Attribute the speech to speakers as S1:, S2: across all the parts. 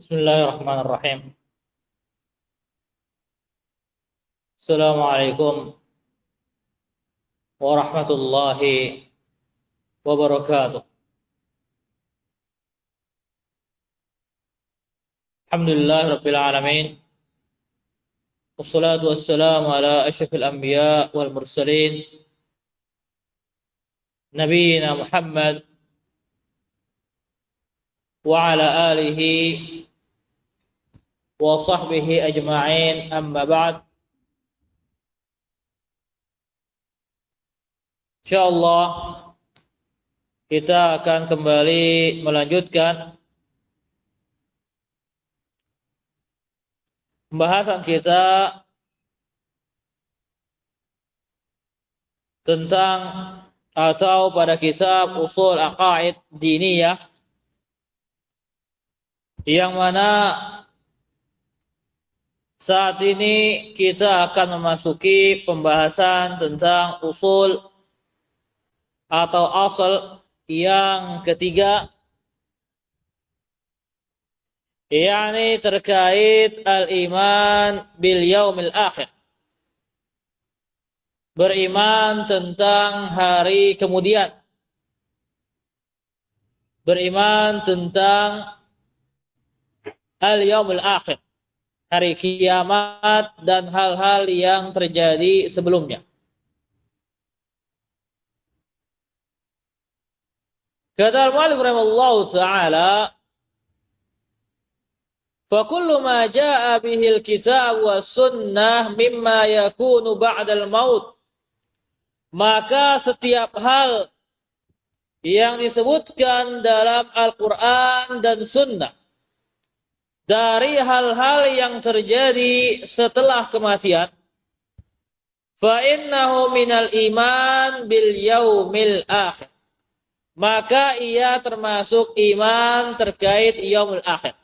S1: بسم الله الرحمن الرحيم. السلام عليكم ورحمة الله وبركاته. الحمد لله رب العالمين والصلاة والسلام على أشرف الأنبياء والمرسلين نبينا محمد وعلى آله وصحبه أجمعين أما بعد InsyaAllah kita akan kembali melanjutkan pembahasan kita tentang atau pada kitab usul aqaid diniyah yang mana saat ini kita akan memasuki pembahasan tentang usul atau asal yang ketiga yakni terkait al-iman bil yaumil akhir. Beriman tentang hari kemudian. Beriman tentang al-yaumil akhir hari kiamat dan hal-hal yang terjadi sebelumnya. Kata al-Malik rahimahullah ta'ala, فَكُلُّ مَا جَاءَ بِهِ الْكِتَابُ وَالسُّنَّةِ مِمَّا يَكُونُ بَعْدَ الْمَوْتِ Maka setiap hal yang disebutkan dalam Al-Quran dan Sunnah dari hal-hal yang terjadi setelah kematian. Fa innahu minal iman bil yaumil akhir. Maka ia termasuk iman terkait yaumil akhir.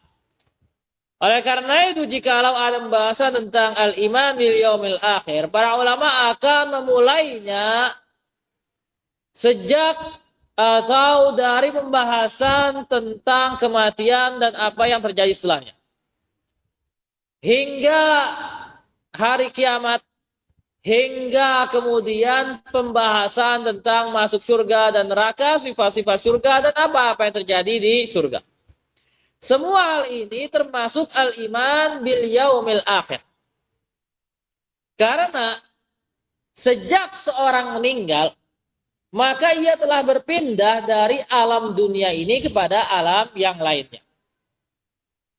S1: Oleh karena itu jikalau ada pembahasan tentang al-iman bil yaumil akhir para ulama akan memulainya sejak atau dari pembahasan tentang kematian dan apa yang terjadi setelahnya hingga hari kiamat hingga kemudian pembahasan tentang masuk surga dan neraka, sifat-sifat surga dan apa-apa yang terjadi di surga. Semua hal ini termasuk al-iman bil yaumil akhir. Karena sejak seorang meninggal, maka ia telah berpindah dari alam dunia ini kepada alam yang lainnya.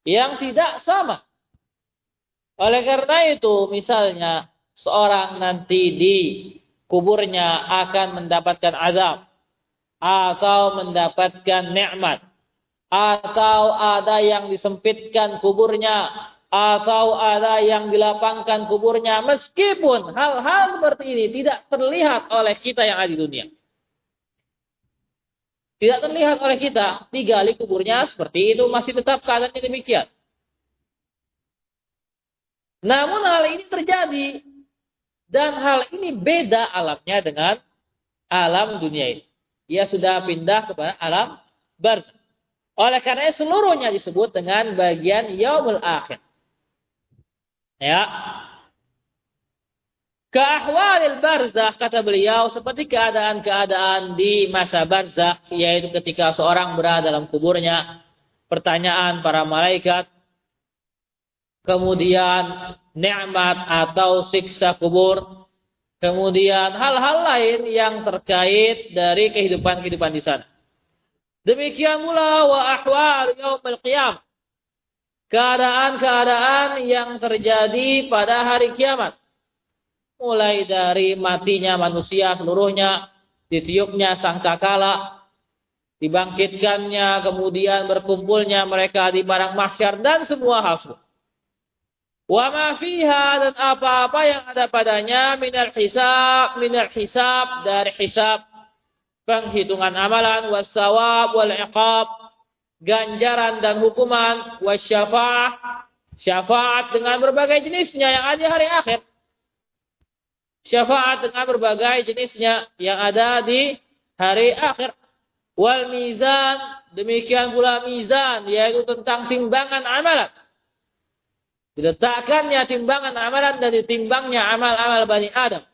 S1: Yang tidak sama. Oleh karena itu, misalnya seorang nanti di kuburnya akan mendapatkan azab. Atau mendapatkan nikmat. Atau ada yang disempitkan kuburnya. Atau ada yang dilapangkan kuburnya. Meskipun hal-hal seperti ini tidak terlihat oleh kita yang ada di dunia. Tidak terlihat oleh kita, digali kuburnya seperti itu masih tetap keadaannya demikian. Namun hal ini terjadi dan hal ini beda alamnya dengan alam dunia ini. Ia sudah pindah kepada alam barzah. Oleh karena seluruhnya disebut dengan bagian yaumul akhir. Ya. Keahwalil barzah kata beliau seperti keadaan-keadaan di masa barzah yaitu ketika seorang berada dalam kuburnya pertanyaan para malaikat kemudian nikmat atau siksa kubur, kemudian hal-hal lain yang terkait dari kehidupan-kehidupan di sana. Demikian pula wa ahwal yaumil qiyam. Keadaan-keadaan yang terjadi pada hari kiamat. Mulai dari matinya manusia seluruhnya, ditiupnya sangkakala, dibangkitkannya, kemudian berkumpulnya mereka di barang mahsyar dan semua hal. Wa ma fiha dan apa-apa yang ada padanya minal hisab, minal hisab dari hisab penghitungan amalan wasawab wal iqab ganjaran dan hukuman wasyafaah syafaat dengan berbagai jenisnya yang ada hari akhir syafaat dengan berbagai jenisnya yang ada di hari akhir Wal mizan, demikian pula mizan, yaitu tentang timbangan amalan. Diletakkannya timbangan amalan dan ditimbangnya amal-amal Bani Adam.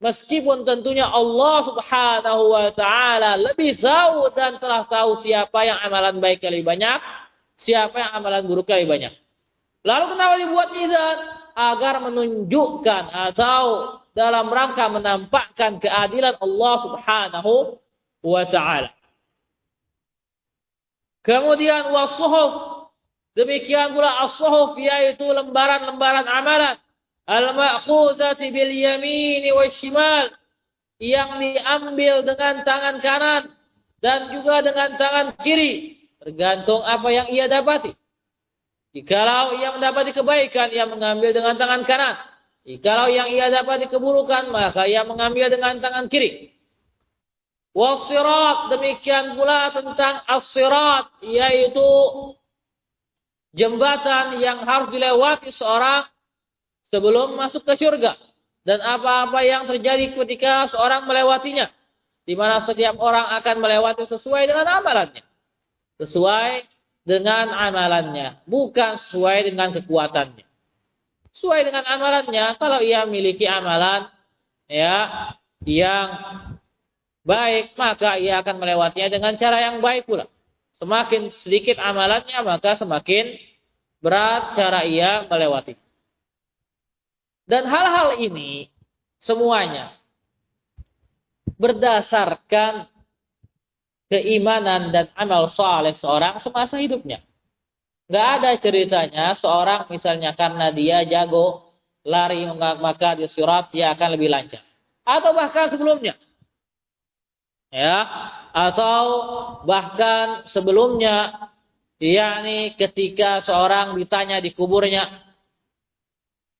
S1: Meskipun tentunya Allah subhanahu wa ta'ala lebih tahu dan telah tahu siapa yang amalan baik lebih banyak, siapa yang amalan buruk lebih banyak. Lalu kenapa dibuat mizan? Agar menunjukkan atau dalam rangka menampakkan keadilan Allah subhanahu wa ta'ala. Kemudian wasuhuf Demikian pula as-suhuf yaitu lembaran-lembaran amalan. Al-ma'khuzati bil wa shimal yang diambil dengan tangan kanan dan juga dengan tangan kiri tergantung apa yang ia dapati. Jikalau ia mendapati kebaikan ia mengambil dengan tangan kanan. Jikalau yang ia dapati keburukan maka ia mengambil dengan tangan kiri. Wasirat demikian pula tentang as-sirat yaitu jembatan yang harus dilewati seorang sebelum masuk ke surga dan apa-apa yang terjadi ketika seorang melewatinya di mana setiap orang akan melewati sesuai dengan amalannya. Sesuai dengan amalannya bukan sesuai dengan kekuatannya sesuai dengan amalannya kalau ia memiliki amalan ya yang baik maka ia akan melewatinya dengan cara yang baik pula Semakin sedikit amalannya maka semakin berat cara ia melewati. Dan hal-hal ini semuanya berdasarkan keimanan dan amal soleh seorang semasa hidupnya. Gak ada ceritanya seorang misalnya karena dia jago lari maka di surat dia akan lebih lancar. Atau bahkan sebelumnya. Ya atau bahkan sebelumnya. Yakni ketika seorang ditanya di kuburnya.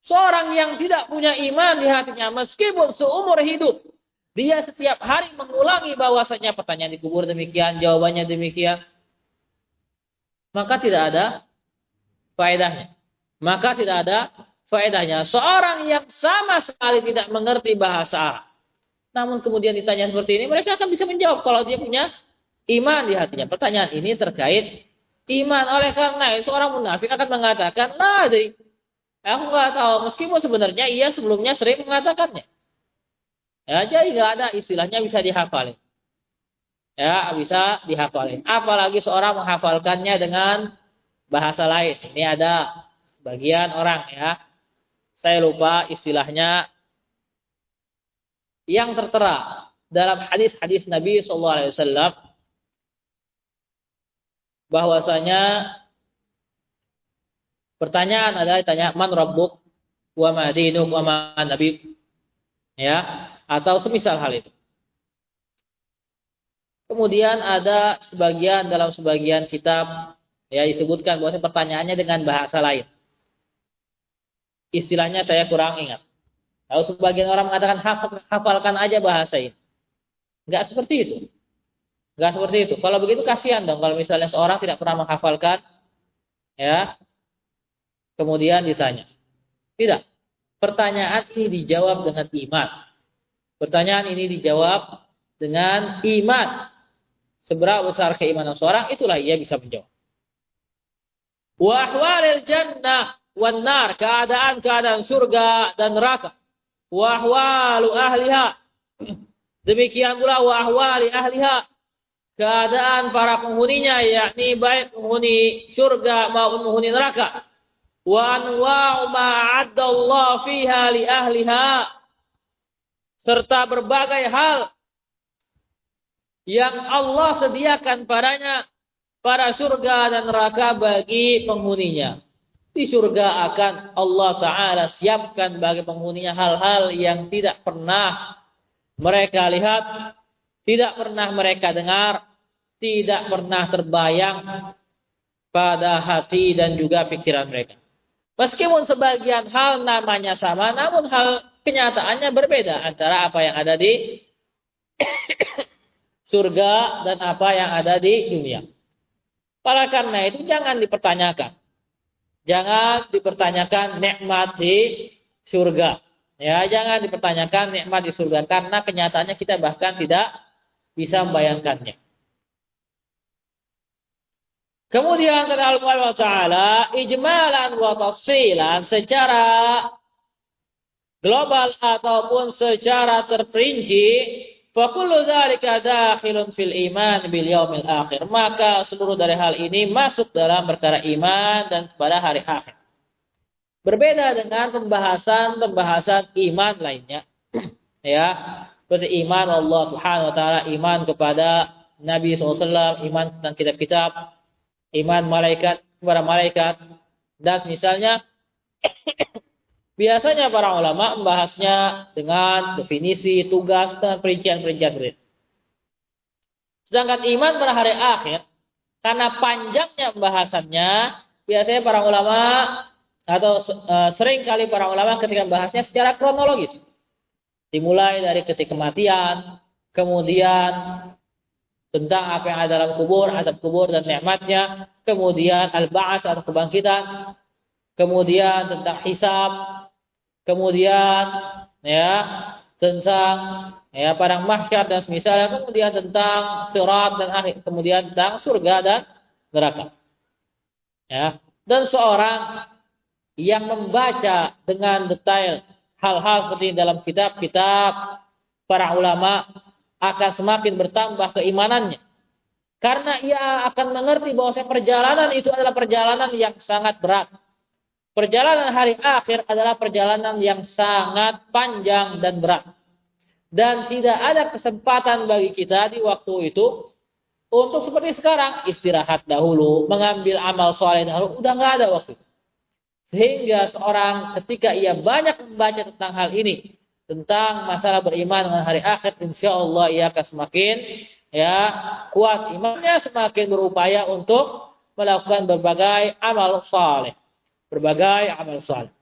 S1: Seorang yang tidak punya iman di hatinya meskipun seumur hidup dia setiap hari mengulangi bahwasanya pertanyaan di kubur demikian jawabannya demikian maka tidak ada faedahnya maka tidak ada faedahnya seorang yang sama sekali tidak mengerti bahasa Arab namun kemudian ditanya seperti ini, mereka akan bisa menjawab kalau dia punya iman di hatinya. Pertanyaan ini terkait iman. Oleh karena itu orang munafik akan mengatakan, lah dari aku nggak tahu. Meskipun sebenarnya ia sebelumnya sering mengatakannya. Ya, jadi nggak ada istilahnya bisa dihafalin. Ya, bisa dihafalin. Apalagi seorang menghafalkannya dengan bahasa lain. Ini ada sebagian orang ya. Saya lupa istilahnya yang tertera dalam hadis-hadis Nabi Shallallahu Alaihi Wasallam bahwasanya pertanyaan adalah tanya man rabbuk wa ma dinuk wa ma nabi ya atau semisal hal itu kemudian ada sebagian dalam sebagian kitab ya disebutkan bahwa pertanyaannya dengan bahasa lain istilahnya saya kurang ingat kalau sebagian orang mengatakan hafalkan aja bahasa ini. Enggak seperti itu. Enggak seperti itu. Kalau begitu kasihan dong kalau misalnya seorang tidak pernah menghafalkan ya. Kemudian ditanya. Tidak. Pertanyaan ini dijawab dengan iman. Pertanyaan ini dijawab dengan iman. Seberapa besar keimanan seorang, itulah ia bisa menjawab. Wa ahwalil jannah wan nar, keadaan-keadaan surga dan neraka wahwalu ahliha. Demikian pula wahwali ahliha. Keadaan para penghuninya yakni baik penghuni surga maupun penghuni neraka. Wa anwa'u ma Allah fiha li ahliha. Serta berbagai hal yang Allah sediakan padanya para surga dan neraka bagi penghuninya. Di surga akan Allah Ta'ala siapkan bagi penghuninya hal-hal yang tidak pernah mereka lihat, tidak pernah mereka dengar, tidak pernah terbayang pada hati dan juga pikiran mereka. Meskipun sebagian hal namanya sama, namun hal kenyataannya berbeda antara apa yang ada di surga dan apa yang ada di dunia. Para karena itu jangan dipertanyakan. Jangan dipertanyakan nikmat di surga. Ya, jangan dipertanyakan nikmat di surga karena kenyataannya kita bahkan tidak bisa membayangkannya. Kemudian kata Allah Ta'ala, ijmalan wa tafsilan secara global ataupun secara terperinci, fakullu dzalika dakhilun fil iman bil yaumil akhir. Maka seluruh dari hal ini masuk dalam perkara iman dan pada hari akhir. Berbeda dengan pembahasan-pembahasan iman lainnya. ya, seperti iman Allah Subhanahu wa taala, iman kepada Nabi SAW, iman tentang kitab-kitab, iman malaikat kepada malaikat dan misalnya biasanya para ulama membahasnya dengan definisi tugas dan perincian-perincian. Sedangkan iman pada hari akhir karena panjangnya pembahasannya biasanya para ulama atau uh, sering kali para ulama ketika membahasnya secara kronologis. Dimulai dari ketika kematian, kemudian tentang apa yang ada dalam kubur, azab kubur dan nikmatnya, kemudian al-ba'ats atau kebangkitan, kemudian tentang hisab, kemudian ya tentang ya padang mahsyar dan semisalnya, kemudian tentang surat dan akhir, kemudian tentang surga dan neraka. Ya, dan seorang yang membaca dengan detail hal-hal seperti dalam kitab-kitab para ulama akan semakin bertambah keimanannya. Karena ia akan mengerti bahwa perjalanan itu adalah perjalanan yang sangat berat. Perjalanan hari akhir adalah perjalanan yang sangat panjang dan berat. Dan tidak ada kesempatan bagi kita di waktu itu untuk seperti sekarang istirahat dahulu, mengambil amal soleh dahulu, udah nggak ada waktu. Sehingga seorang ketika ia banyak membaca tentang hal ini, tentang masalah beriman dengan hari akhir, insya Allah ia akan semakin ya kuat imannya, semakin berupaya untuk melakukan berbagai amal saleh, berbagai amal saleh.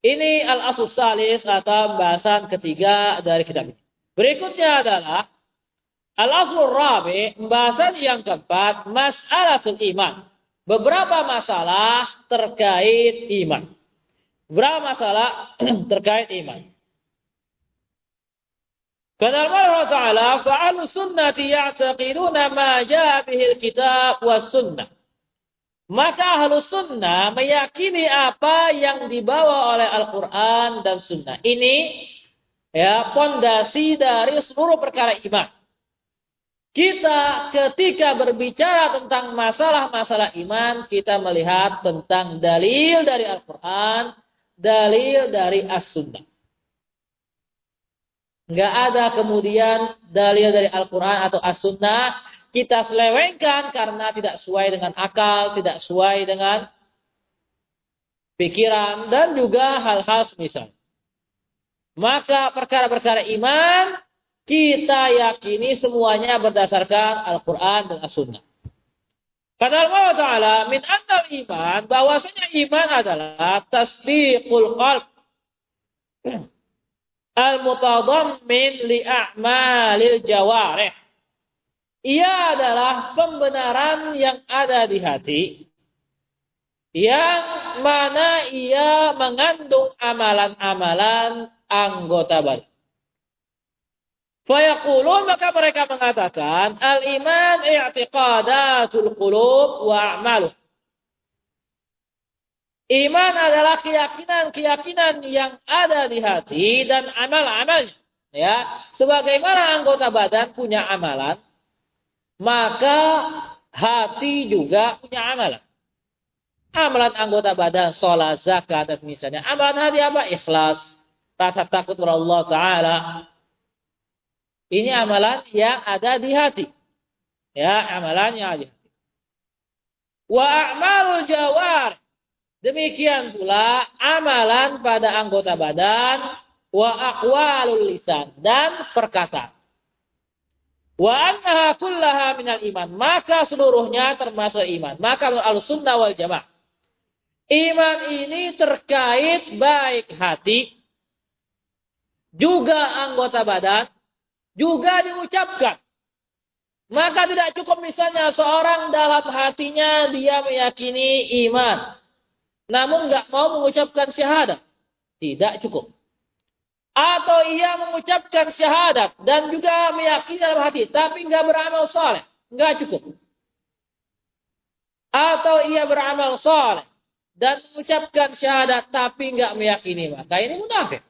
S1: Ini al-asul salis atau bahasan ketiga dari kitab ini. Berikutnya adalah al-asul rabi, pembahasan yang keempat, masalah iman. Beberapa masalah terkait iman. Beberapa masalah terkait iman. Kata Allah Ta'ala, fa'alu sunnati ya'taqiduna ma kitab wa sunnah. Maka ahlu sunnah meyakini apa yang dibawa oleh Al-Quran dan sunnah. Ini ya pondasi dari seluruh perkara iman. Kita ketika berbicara tentang masalah-masalah iman, kita melihat tentang dalil dari Al-Quran, dalil dari As-Sunnah. Enggak ada kemudian dalil dari Al-Quran atau As-Sunnah. Kita selewengkan karena tidak sesuai dengan akal, tidak sesuai dengan pikiran, dan juga hal-hal semisal. Maka perkara-perkara iman, kita yakini semuanya berdasarkan Al-Quran dan As-Sunnah. Kata Allah Ta'ala, min antal iman, bahwasanya iman adalah tasdiqul qalb al-mutadammin li a'malil jawarih. Ia adalah pembenaran yang ada di hati yang mana ia mengandung amalan-amalan anggota badan. Fayaqulun maka mereka mengatakan al-iman i'tiqadatul qulub wa a'maluh. Iman adalah keyakinan-keyakinan yang ada di hati dan amal-amalnya. Ya, sebagaimana anggota badan punya amalan, maka hati juga punya amalan. Amalan anggota badan, sholat, zakat, dan misalnya. Amalan hati apa? Ikhlas, rasa takut kepada Allah Ta'ala. Ini amalan yang ada di hati. Ya, amalan yang ada di hati. Wa a'malul jawar Demikian pula amalan pada anggota badan wa aqwalul lisan dan perkataan. Wa annaha kullaha iman. Maka seluruhnya termasuk iman. Maka al-sunnah wal jamaah. Iman ini terkait baik hati, juga anggota badan, juga diucapkan. Maka tidak cukup misalnya seorang dalam hatinya dia meyakini iman namun nggak mau mengucapkan syahadat. Tidak cukup. Atau ia mengucapkan syahadat dan juga meyakini dalam hati, tapi nggak beramal saleh, nggak cukup. atau ia beramal soleh dan mengucapkan syahadat tapi nggak meyakini maka ini munafik.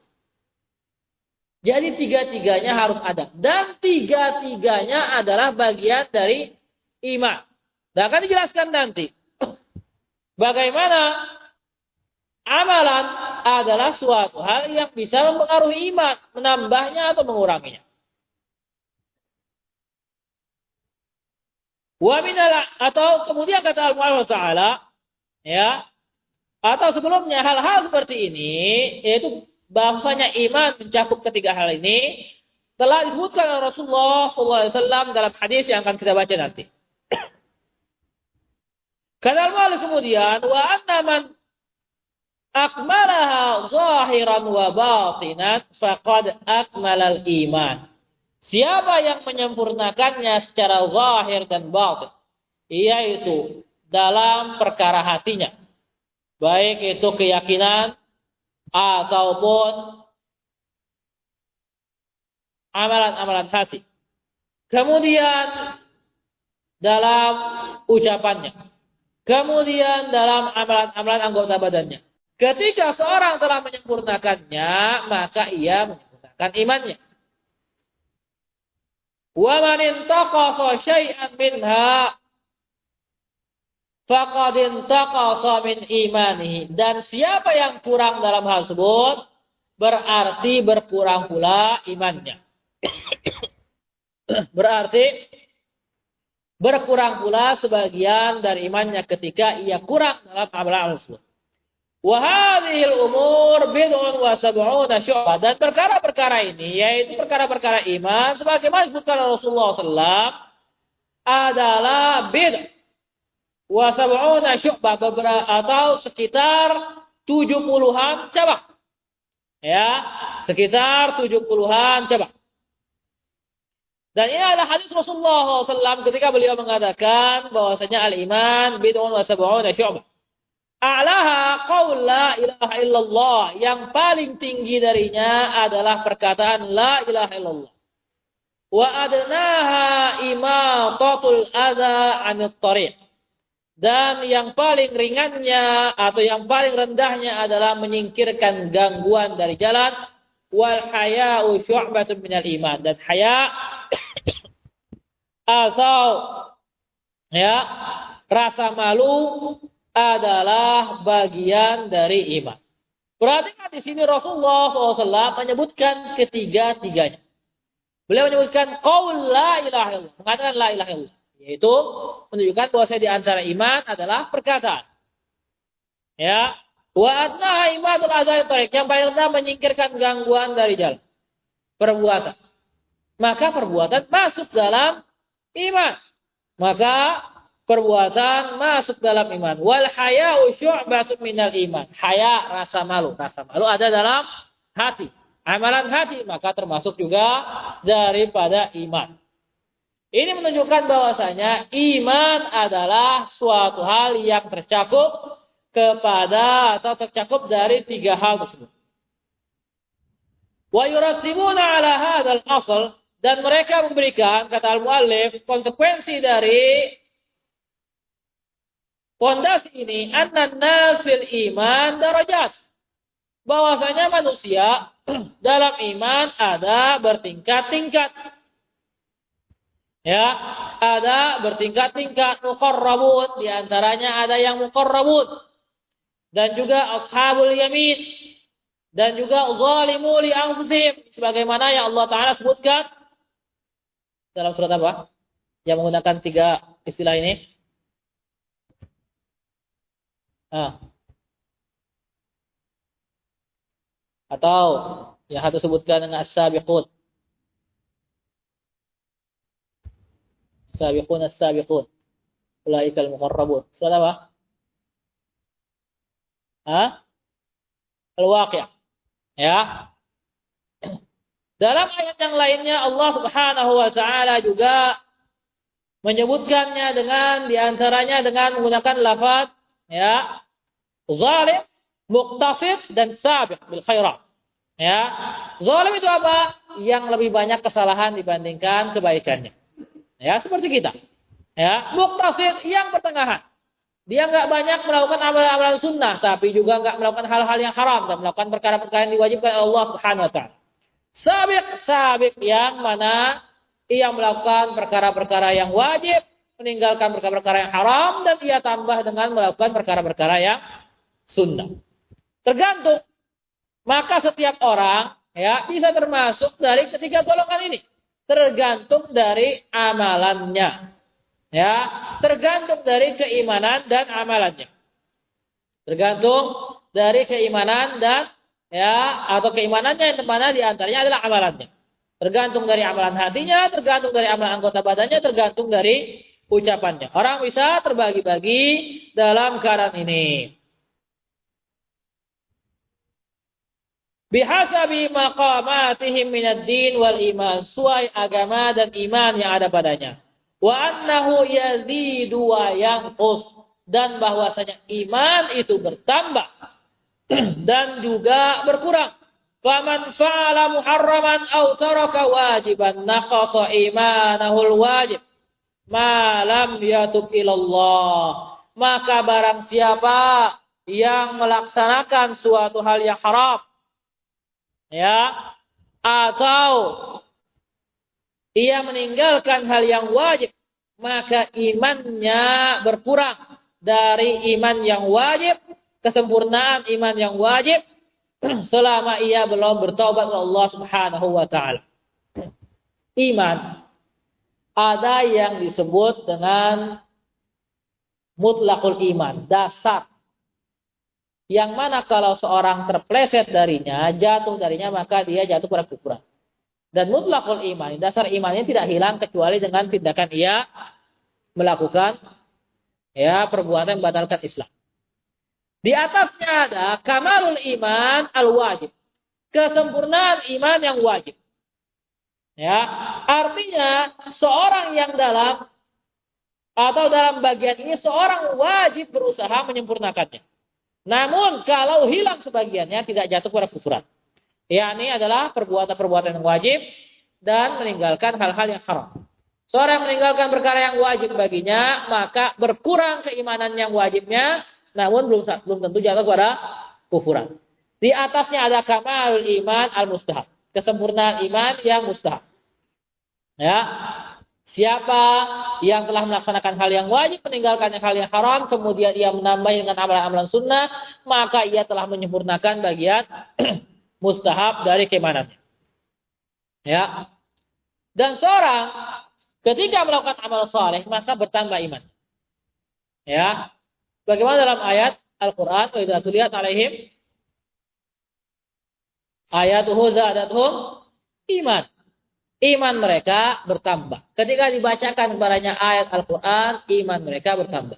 S1: Jadi tiga-tiganya harus ada dan tiga-tiganya adalah bagian dari iman. Dan akan dijelaskan nanti bagaimana amalan adalah suatu hal yang bisa mempengaruhi iman, menambahnya atau menguranginya. Wa minal atau kemudian kata Allah Taala ya atau sebelumnya hal-hal seperti ini yaitu bahwasanya iman mencakup ketiga hal ini telah disebutkan oleh Rasulullah SAW dalam hadis yang akan kita baca nanti. Kata Allah kemudian wa anna man akmalaha zahiran wa batinan faqad akmalal iman. Siapa yang menyempurnakannya secara zahir dan batin, yaitu dalam perkara hatinya, baik itu keyakinan ataupun amalan-amalan hati. Kemudian dalam ucapannya. Kemudian dalam amalan-amalan anggota badannya. Ketika seorang telah menyempurnakannya, maka ia menyempurnakan imannya. Wa man intaqasa syai'an minha faqad intaqasa min imanihi. Dan siapa yang kurang dalam hal tersebut berarti berkurang pula imannya. berarti berkurang pula sebagian dari imannya ketika ia kurang dalam amalan tersebut. Wahadihil umur bid'un wa sab'una. Dan perkara-perkara ini, yaitu perkara-perkara iman, sebagaimana disebutkan Rasulullah SAW, adalah bid' wa sab'una syu'bah. Atau sekitar 70-an cabang. Ya, sekitar 70-an cabang. Dan ini adalah hadis Rasulullah SAW ketika beliau mengatakan bahwasanya al-iman bid'un wa sab'una. A'laha qaul la ilaha illallah. Yang paling tinggi darinya adalah perkataan la ilaha illallah. Wa adnaha imatatul adha anit tariq. Dan yang paling ringannya atau yang paling rendahnya adalah menyingkirkan gangguan dari jalan. Wal haya'u syu'batun minal iman. Dan haya atau ya rasa malu adalah bagian dari iman. Perhatikan di sini Rasulullah SAW menyebutkan ketiga-tiganya. Beliau menyebutkan qaul la ilaha illallah, mengatakan la ilaha illallah, yaitu menunjukkan bahwa saya di antara iman adalah perkataan. Ya, wa adnaha ibadul azan tarik, yang paling rendah menyingkirkan gangguan dari jalan. Perbuatan. Maka perbuatan masuk dalam iman. Maka perbuatan masuk dalam iman. Wal haya'u syu'batun minal iman. Haya rasa malu, rasa malu ada dalam hati. Amalan hati maka termasuk juga daripada iman. Ini menunjukkan bahwasanya iman adalah suatu hal yang tercakup kepada atau tercakup dari tiga hal tersebut. Wa yuratibuna ala hadzal asal dan mereka memberikan kata al-muallif konsekuensi dari Pondasi ini annan nasil iman darajat. Bahwasanya manusia dalam iman ada bertingkat-tingkat. Ya, ada bertingkat-tingkat muqarrabun, di antaranya ada yang muqarrabun dan juga ashabul yamin dan juga zalimu li anfusihim sebagaimana yang Allah taala sebutkan dalam surat apa? Yang menggunakan tiga istilah ini. Ah. Atau yang satu sebutkan dengan as-sabiqun. Sabiqun as-sabiqun. Ulaikal muqarrabun. Surat apa? Hah? Al-Waqi'. Ya. Dalam ayat yang lainnya Allah Subhanahu wa taala juga menyebutkannya dengan di antaranya dengan menggunakan lafaz ya zalim, muktasid dan sabiq bil khairat. Ya. Zalim itu apa? Yang lebih banyak kesalahan dibandingkan kebaikannya. Ya, seperti kita. Ya, muktasid yang pertengahan. Dia nggak banyak melakukan amalan-amalan sunnah, tapi juga nggak melakukan hal-hal yang haram dan melakukan perkara-perkara yang diwajibkan Allah Subhanahu wa taala. Sabik-sabik yang mana ia melakukan perkara-perkara yang wajib, meninggalkan perkara-perkara yang haram dan ia tambah dengan melakukan perkara-perkara yang sunnah. Tergantung. Maka setiap orang ya bisa termasuk dari ketiga golongan ini. Tergantung dari amalannya. Ya, tergantung dari keimanan dan amalannya. Tergantung dari keimanan dan ya atau keimanannya yang mana di antaranya adalah amalannya. Tergantung dari amalan hatinya, tergantung dari amalan anggota badannya, tergantung dari ucapannya. Orang bisa terbagi-bagi dalam keadaan ini. Bihasabi maqamatihim minad din wal iman. Suai agama dan iman yang ada padanya wa annahu yazidu wa yanqus dan bahwasanya iman itu bertambah dan juga berkurang. Faman fa'ala muharraman aw taraka wajiban naqasa imanahul wajib ma lam yatub ilallah. Maka barang siapa yang melaksanakan suatu hal yang haram ya atau ia meninggalkan hal yang wajib, maka imannya berkurang dari iman yang wajib, kesempurnaan iman yang wajib selama ia belum bertobat Allah Subhanahu wa taala. Iman ada yang disebut dengan mutlakul iman, dasar. Yang mana kalau seorang terpleset darinya, jatuh darinya, maka dia jatuh pada kekurangan. Dan mutlakul iman, dasar imannya tidak hilang kecuali dengan tindakan ia melakukan ya perbuatan yang membatalkan Islam. Di atasnya ada kamalul iman al-wajib. Kesempurnaan iman yang wajib. Ya, artinya seorang yang dalam atau dalam bagian ini seorang wajib berusaha menyempurnakannya. Namun kalau hilang sebagiannya tidak jatuh pada kufuran yakni adalah perbuatan-perbuatan yang wajib dan meninggalkan hal-hal yang haram. Seorang yang meninggalkan perkara yang wajib baginya, maka berkurang keimanan yang wajibnya, namun belum belum tentu jatuh pada kufuran. Di atasnya ada kamal iman al-mustahab. Kesempurnaan iman yang mustahab. Ya. Siapa yang telah melaksanakan hal yang wajib, meninggalkan hal yang haram, kemudian ia menambah dengan amalan-amalan sunnah, maka ia telah menyempurnakan bagian mustahab dari keimanannya. Ya. Dan seorang ketika melakukan amal saleh maka bertambah iman. Ya. Bagaimana dalam ayat Al-Qur'an wa idza tuliyat alaihim ayatuhu zadatuhum iman. Iman mereka bertambah. Ketika dibacakan kepadanya ayat Al-Qur'an, iman mereka bertambah.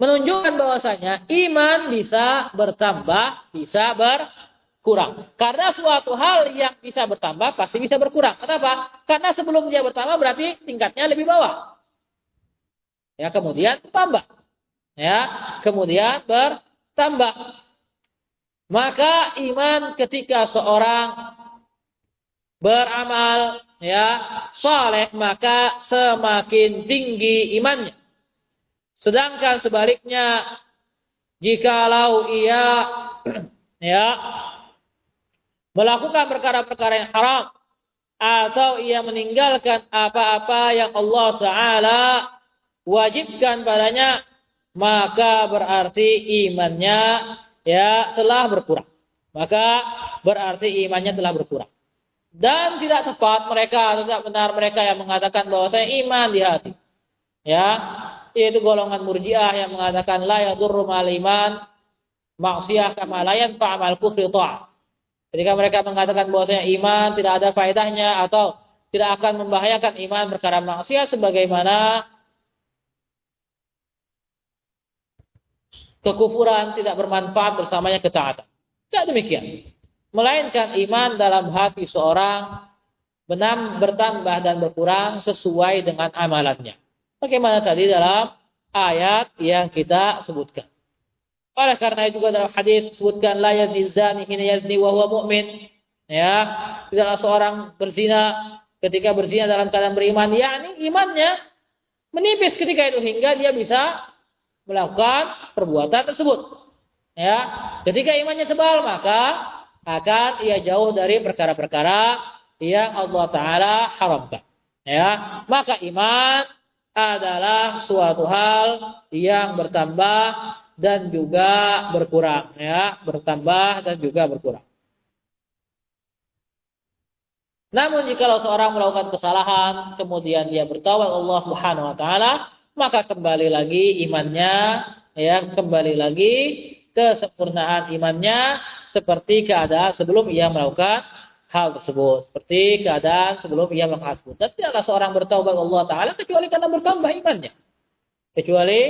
S1: Menunjukkan bahwasanya iman bisa bertambah, bisa ber kurang. Karena suatu hal yang bisa bertambah pasti bisa berkurang. Kenapa? Karena sebelum dia bertambah berarti tingkatnya lebih bawah. Ya, kemudian bertambah. Ya, kemudian bertambah. Maka iman ketika seorang beramal ya saleh maka semakin tinggi imannya. Sedangkan sebaliknya jikalau ia ya melakukan perkara-perkara yang haram atau ia meninggalkan apa-apa yang Allah Taala wajibkan padanya maka berarti imannya ya telah berkurang maka berarti imannya telah berkurang dan tidak tepat mereka tidak benar mereka yang mengatakan bahwa saya iman di hati ya yaitu golongan murjiah yang mengatakan la yadurru mal iman maksiyah kama la yanfa kufri ta'ah Ketika mereka mengatakan bahwasanya iman tidak ada faedahnya atau tidak akan membahayakan iman perkara maksiat sebagaimana kekufuran tidak bermanfaat bersamanya ketaatan. Tidak demikian. Melainkan iman dalam hati seorang benam bertambah dan berkurang sesuai dengan amalannya. Bagaimana tadi dalam ayat yang kita sebutkan. Oleh karena itu juga dalam hadis disebutkan la yazni zani hina yazni wa huwa mu'min. Ya, tidaklah seorang berzina ketika berzina dalam keadaan beriman, yakni imannya menipis ketika itu hingga dia bisa melakukan perbuatan tersebut. Ya, ketika imannya tebal maka akan ia jauh dari perkara-perkara yang Allah taala haramkan. Ya, maka iman adalah suatu hal yang bertambah dan juga berkurang ya, bertambah dan juga berkurang. Namun jika seorang melakukan kesalahan kemudian dia bertawab Allah Subhanahu wa taala, maka kembali lagi imannya ya, kembali lagi kesempurnaan imannya seperti keadaan sebelum ia melakukan hal tersebut. Seperti keadaan sebelum ia melakukan hal tersebut. Dan tidaklah seorang bertaubat Allah Ta'ala kecuali karena bertambah imannya. Kecuali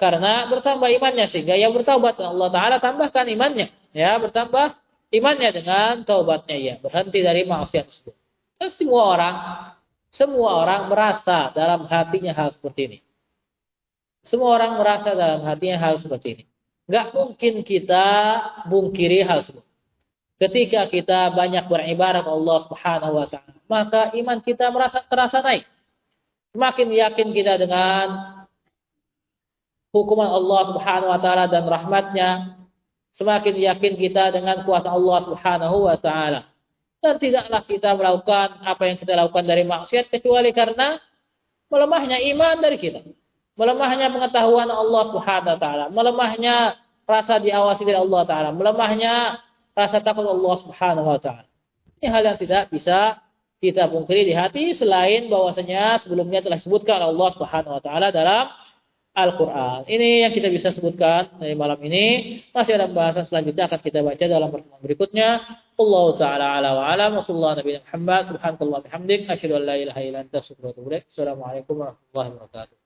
S1: karena bertambah imannya. Sehingga ia bertaubat Allah Ta'ala tambahkan imannya. Ya, bertambah imannya dengan taubatnya ia. Berhenti dari maksiat tersebut. Dan semua orang, semua orang merasa dalam hatinya hal seperti ini. Semua orang merasa dalam hatinya hal seperti ini. Gak mungkin kita bungkiri hal tersebut. Ketika kita banyak beribadah kepada Allah Subhanahu wa taala, maka iman kita merasa terasa naik. Semakin yakin kita dengan hukuman Allah Subhanahu wa taala dan rahmatnya, semakin yakin kita dengan kuasa Allah Subhanahu wa taala. Dan tidaklah kita melakukan apa yang kita lakukan dari maksiat kecuali karena melemahnya iman dari kita melemahnya pengetahuan Allah Subhanahu wa taala, melemahnya rasa diawasi dari Allah taala, melemahnya rasa takut Allah Subhanahu wa taala. Ini hal yang tidak bisa kita pungkiri di hati selain bahwasanya sebelumnya telah disebutkan Allah Subhanahu wa taala dalam Al-Quran. Ini yang kita bisa sebutkan dari malam ini. Masih ada pembahasan selanjutnya akan kita baca dalam pertemuan berikutnya. Allah Ta'ala ala wa alam. Wa sallallahu Nabi Muhammad. Subhanakallah bihamdik. Asyadu an la ilaha ila anta. Assalamualaikum warahmatullahi wabarakatuh.